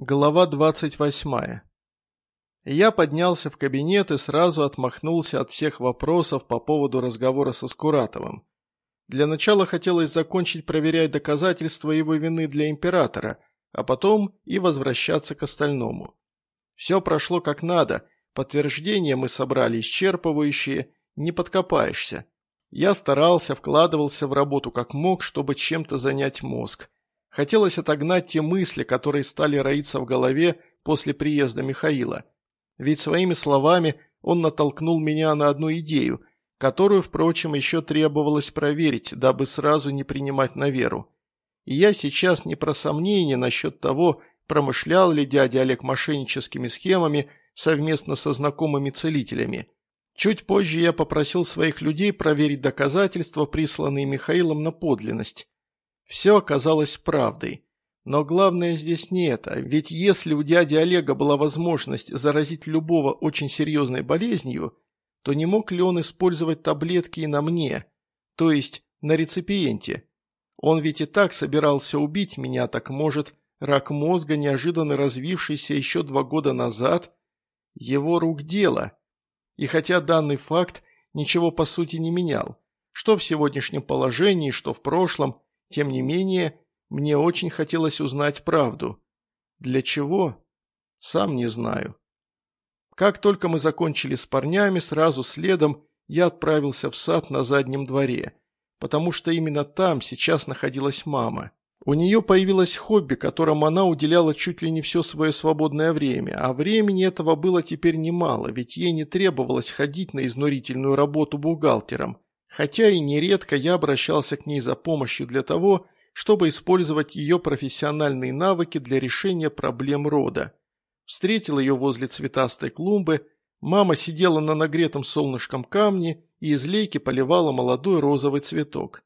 Глава 28. Я поднялся в кабинет и сразу отмахнулся от всех вопросов по поводу разговора со Скуратовым. Для начала хотелось закончить проверять доказательства его вины для императора, а потом и возвращаться к остальному. Все прошло как надо, подтверждения мы собрали исчерпывающие, не подкопаешься. Я старался, вкладывался в работу как мог, чтобы чем-то занять мозг. Хотелось отогнать те мысли, которые стали роиться в голове после приезда Михаила. Ведь своими словами он натолкнул меня на одну идею, которую, впрочем, еще требовалось проверить, дабы сразу не принимать на веру. И я сейчас не про сомнения насчет того, промышлял ли дядя Олег мошенническими схемами совместно со знакомыми целителями. Чуть позже я попросил своих людей проверить доказательства, присланные Михаилом на подлинность. Все оказалось правдой. Но главное здесь не это, ведь если у дяди Олега была возможность заразить любого очень серьезной болезнью, то не мог ли он использовать таблетки и на мне, то есть на реципиенте? Он ведь и так собирался убить меня, так может, рак мозга, неожиданно развившийся еще два года назад, его рук дело. И хотя данный факт ничего по сути не менял, что в сегодняшнем положении, что в прошлом – тем не менее, мне очень хотелось узнать правду. Для чего? Сам не знаю. Как только мы закончили с парнями, сразу следом я отправился в сад на заднем дворе, потому что именно там сейчас находилась мама. У нее появилось хобби, которому она уделяла чуть ли не все свое свободное время, а времени этого было теперь немало, ведь ей не требовалось ходить на изнурительную работу бухгалтером – Хотя и нередко я обращался к ней за помощью для того, чтобы использовать ее профессиональные навыки для решения проблем рода. Встретил ее возле цветастой клумбы, мама сидела на нагретом солнышком камне и из лейки поливала молодой розовый цветок.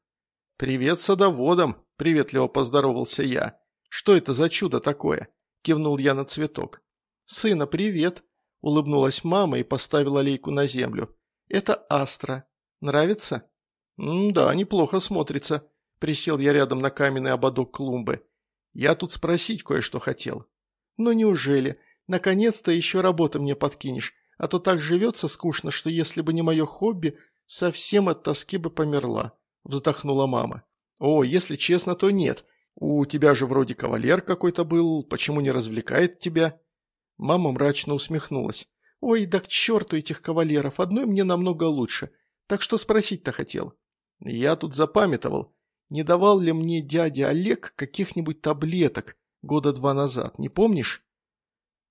«Привет садоводам!» – приветливо поздоровался я. «Что это за чудо такое?» – кивнул я на цветок. «Сына, привет!» – улыбнулась мама и поставила лейку на землю. «Это Астра. Нравится?» «Да, неплохо смотрится», – присел я рядом на каменный ободок клумбы. «Я тут спросить кое-что хотел». «Ну неужели? Наконец-то еще работы мне подкинешь, а то так живется скучно, что если бы не мое хобби, совсем от тоски бы померла», – вздохнула мама. «О, если честно, то нет. У тебя же вроде кавалер какой-то был, почему не развлекает тебя?» Мама мрачно усмехнулась. «Ой, да к черту этих кавалеров, одной мне намного лучше. Так что спросить-то хотел. Я тут запамятовал, не давал ли мне дядя Олег каких-нибудь таблеток года два назад, не помнишь?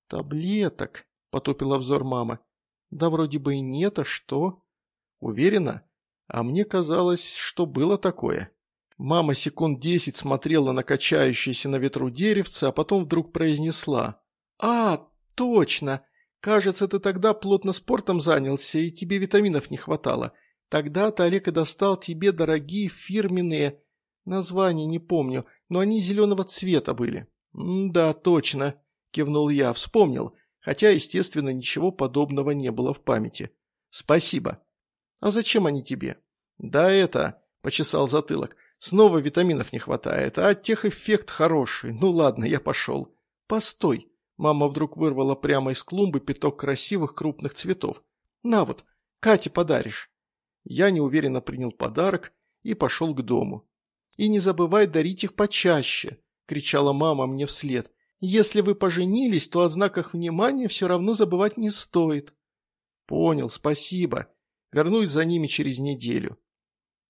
Таблеток, потупила взор мама. Да вроде бы и нет, а что? Уверена? А мне казалось, что было такое. Мама секунд десять смотрела на качающееся на ветру деревце, а потом вдруг произнесла. «А, точно! Кажется, ты тогда плотно спортом занялся, и тебе витаминов не хватало. Тогда-то Олег и достал тебе дорогие фирменные... Названия не помню, но они зеленого цвета были. «Да, точно», – кивнул я, вспомнил, хотя, естественно, ничего подобного не было в памяти. «Спасибо». «А зачем они тебе?» «Да это», – почесал затылок, – «снова витаминов не хватает, а тех эффект хороший. Ну ладно, я пошел». «Постой», – мама вдруг вырвала прямо из клумбы пяток красивых крупных цветов. «На вот, Кате подаришь». Я неуверенно принял подарок и пошел к дому. «И не забывай дарить их почаще», – кричала мама мне вслед. «Если вы поженились, то о знаках внимания все равно забывать не стоит». «Понял, спасибо. Вернусь за ними через неделю».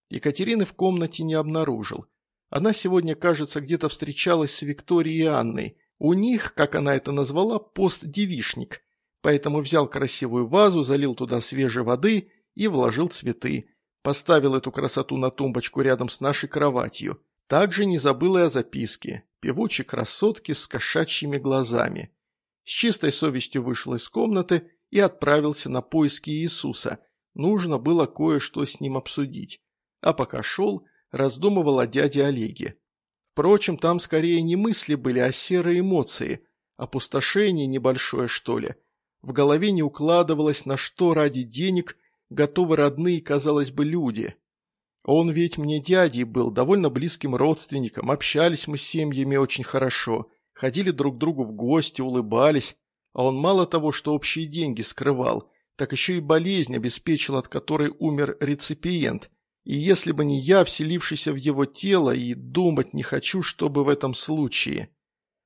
Екатерины в комнате не обнаружил. Она сегодня, кажется, где-то встречалась с Викторией и Анной. У них, как она это назвала, пост-девишник. Поэтому взял красивую вазу, залил туда свежей воды и вложил цветы. Поставил эту красоту на тумбочку рядом с нашей кроватью. Также не забыл и о записке. Певучей красотки с кошачьими глазами. С чистой совестью вышел из комнаты и отправился на поиски Иисуса. Нужно было кое-что с ним обсудить. А пока шел, раздумывал о дяде Олеге. Впрочем, там скорее не мысли были, а серые эмоции. Опустошение небольшое, что ли. В голове не укладывалось, на что ради денег готовы родные, казалось бы, люди. Он ведь мне дядей был, довольно близким родственником, общались мы с семьями очень хорошо. ходили друг к другу в гости, улыбались, а он мало того, что общие деньги скрывал, так еще и болезнь обеспечил, от которой умер реципиент. И если бы не я, вселившийся в его тело, и думать не хочу, чтобы в этом случае.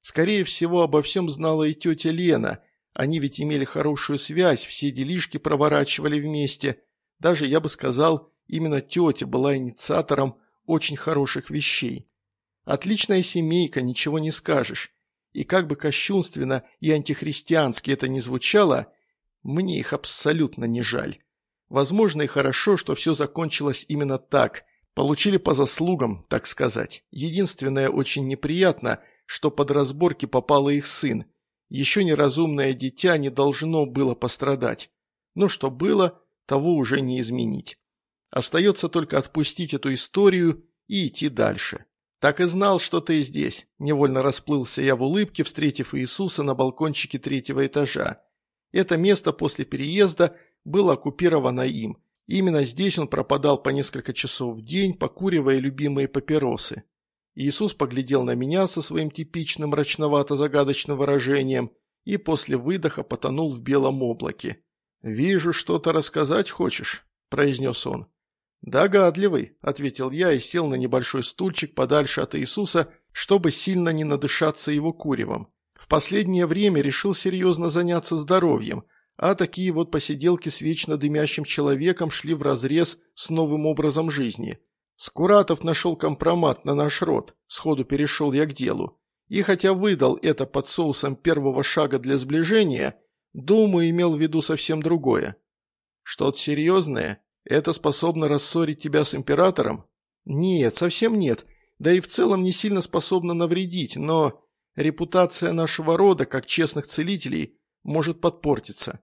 Скорее всего, обо всем знала и тетя Лена. Они ведь имели хорошую связь, все делишки проворачивали вместе. Даже, я бы сказал, именно тетя была инициатором очень хороших вещей. Отличная семейка, ничего не скажешь. И как бы кощунственно и антихристиански это ни звучало, мне их абсолютно не жаль. Возможно и хорошо, что все закончилось именно так. Получили по заслугам, так сказать. Единственное очень неприятно, что под разборки попал их сын. Еще неразумное дитя не должно было пострадать. Но что было, того уже не изменить. Остается только отпустить эту историю и идти дальше. «Так и знал, что ты здесь», – невольно расплылся я в улыбке, встретив Иисуса на балкончике третьего этажа. Это место после переезда было оккупировано им. Именно здесь он пропадал по несколько часов в день, покуривая любимые папиросы. Иисус поглядел на меня со своим типичным мрачновато-загадочным выражением и после выдоха потонул в белом облаке. «Вижу, что-то рассказать хочешь», – произнес он. «Догадливый», – ответил я и сел на небольшой стульчик подальше от Иисуса, чтобы сильно не надышаться его куревом. В последнее время решил серьезно заняться здоровьем, а такие вот посиделки с вечно дымящим человеком шли вразрез с новым образом жизни. Скуратов нашел компромат на наш род, сходу перешел я к делу. И хотя выдал это под соусом первого шага для сближения, думаю, имел в виду совсем другое. Что-то серьезное? Это способно рассорить тебя с императором? Нет, совсем нет. Да и в целом не сильно способно навредить, но репутация нашего рода, как честных целителей, может подпортиться.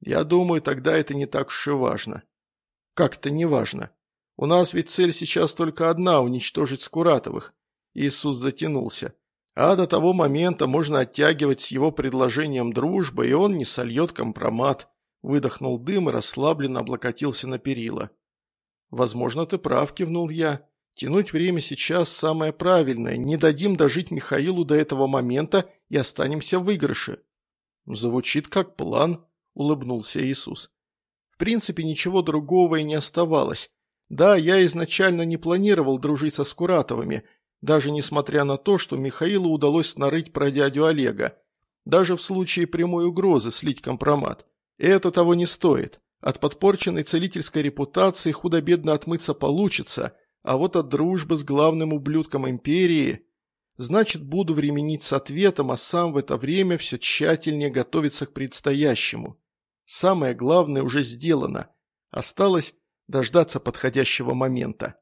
Я думаю, тогда это не так уж и важно. Как-то не важно. У нас ведь цель сейчас только одна – уничтожить Скуратовых. Иисус затянулся. А до того момента можно оттягивать с его предложением дружбы, и он не сольет компромат. Выдохнул дым и расслабленно облокотился на перила. «Возможно, ты прав», – кивнул я. «Тянуть время сейчас самое правильное. Не дадим дожить Михаилу до этого момента и останемся в выигрыше». «Звучит как план», – улыбнулся Иисус. «В принципе, ничего другого и не оставалось. Да, я изначально не планировал дружить со Скуратовыми, даже несмотря на то, что Михаилу удалось нарыть про дядю Олега. Даже в случае прямой угрозы слить компромат. Это того не стоит. От подпорченной целительской репутации худо-бедно отмыться получится, а вот от дружбы с главным ублюдком империи... Значит, буду временить с ответом, а сам в это время все тщательнее готовиться к предстоящему. Самое главное уже сделано. Осталось дождаться подходящего момента.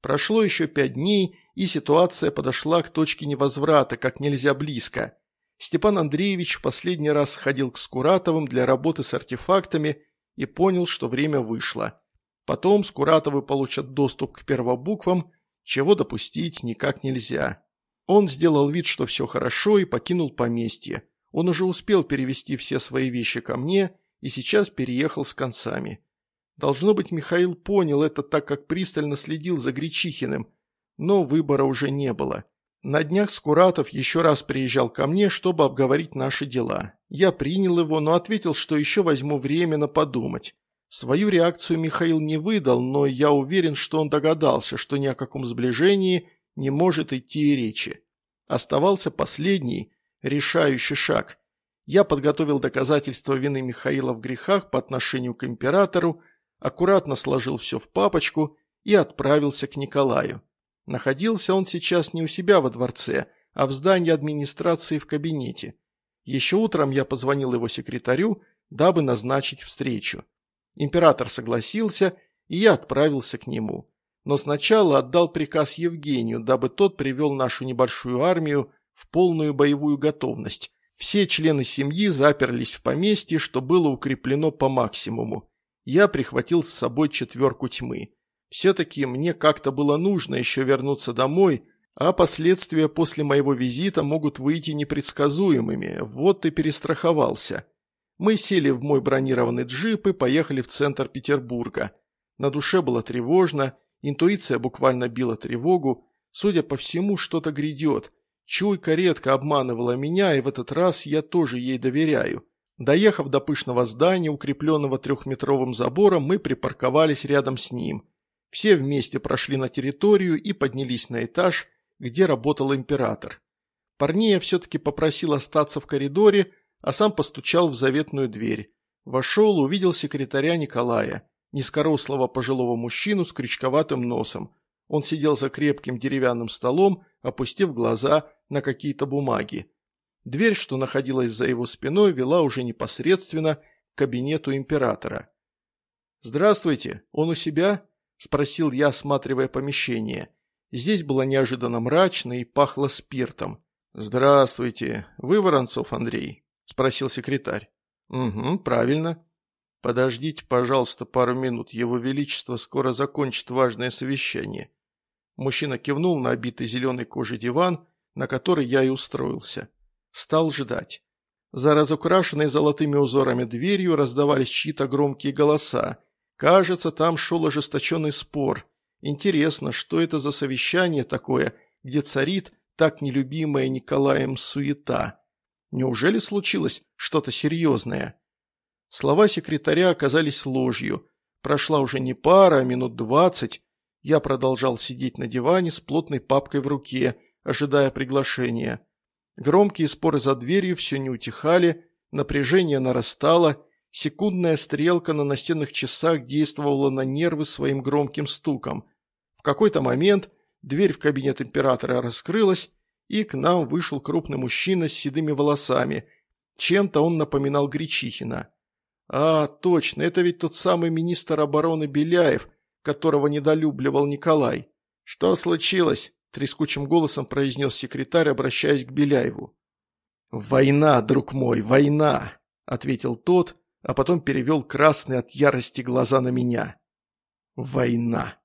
Прошло еще пять дней, и ситуация подошла к точке невозврата как нельзя близко. Степан Андреевич в последний раз сходил к Скуратовым для работы с артефактами и понял, что время вышло. Потом Скуратовы получат доступ к первобуквам, чего допустить никак нельзя. Он сделал вид, что все хорошо, и покинул поместье. Он уже успел перевести все свои вещи ко мне и сейчас переехал с концами. Должно быть, Михаил понял это так, как пристально следил за Гречихиным, но выбора уже не было. На днях Скуратов еще раз приезжал ко мне, чтобы обговорить наши дела. Я принял его, но ответил, что еще возьму время на подумать. Свою реакцию Михаил не выдал, но я уверен, что он догадался, что ни о каком сближении не может идти и речи. Оставался последний, решающий шаг. Я подготовил доказательства вины Михаила в грехах по отношению к императору, аккуратно сложил все в папочку и отправился к Николаю. Находился он сейчас не у себя во дворце, а в здании администрации в кабинете. Еще утром я позвонил его секретарю, дабы назначить встречу. Император согласился, и я отправился к нему. Но сначала отдал приказ Евгению, дабы тот привел нашу небольшую армию в полную боевую готовность. Все члены семьи заперлись в поместье, что было укреплено по максимуму. Я прихватил с собой четверку тьмы. Все-таки мне как-то было нужно еще вернуться домой, а последствия после моего визита могут выйти непредсказуемыми, вот и перестраховался. Мы сели в мой бронированный джип и поехали в центр Петербурга. На душе было тревожно, интуиция буквально била тревогу, судя по всему, что-то грядет, Чуйка редко обманывала меня, и в этот раз я тоже ей доверяю. Доехав до пышного здания, укрепленного трехметровым забором, мы припарковались рядом с ним. Все вместе прошли на территорию и поднялись на этаж, где работал император. Парней я все-таки попросил остаться в коридоре, а сам постучал в заветную дверь. Вошел, увидел секретаря Николая, низкорослого пожилого мужчину с крючковатым носом. Он сидел за крепким деревянным столом, опустив глаза на какие-то бумаги. Дверь, что находилась за его спиной, вела уже непосредственно к кабинету императора. «Здравствуйте, он у себя?» – спросил я, осматривая помещение. Здесь было неожиданно мрачно и пахло спиртом. «Здравствуйте, вы Воронцов Андрей?» – спросил секретарь. «Угу, правильно. Подождите, пожалуйста, пару минут, его величество скоро закончит важное совещание». Мужчина кивнул на обитый зеленой кожей диван, на который я и устроился. Стал ждать. За разукрашенной золотыми узорами дверью раздавались чьи-то громкие голоса. Кажется, там шел ожесточенный спор. Интересно, что это за совещание такое, где царит так нелюбимая Николаем суета? Неужели случилось что-то серьезное? Слова секретаря оказались ложью. Прошла уже не пара, а минут двадцать. Я продолжал сидеть на диване с плотной папкой в руке, ожидая приглашения. Громкие споры за дверью все не утихали, напряжение нарастало, секундная стрелка на настенных часах действовала на нервы своим громким стуком. В какой-то момент дверь в кабинет императора раскрылась, и к нам вышел крупный мужчина с седыми волосами. Чем-то он напоминал Гречихина. А, точно, это ведь тот самый министр обороны Беляев, которого недолюбливал Николай. Что случилось? – трескучим голосом произнес секретарь, обращаясь к Беляеву. «Война, друг мой, война!» – ответил тот, а потом перевел красные от ярости глаза на меня. «Война!»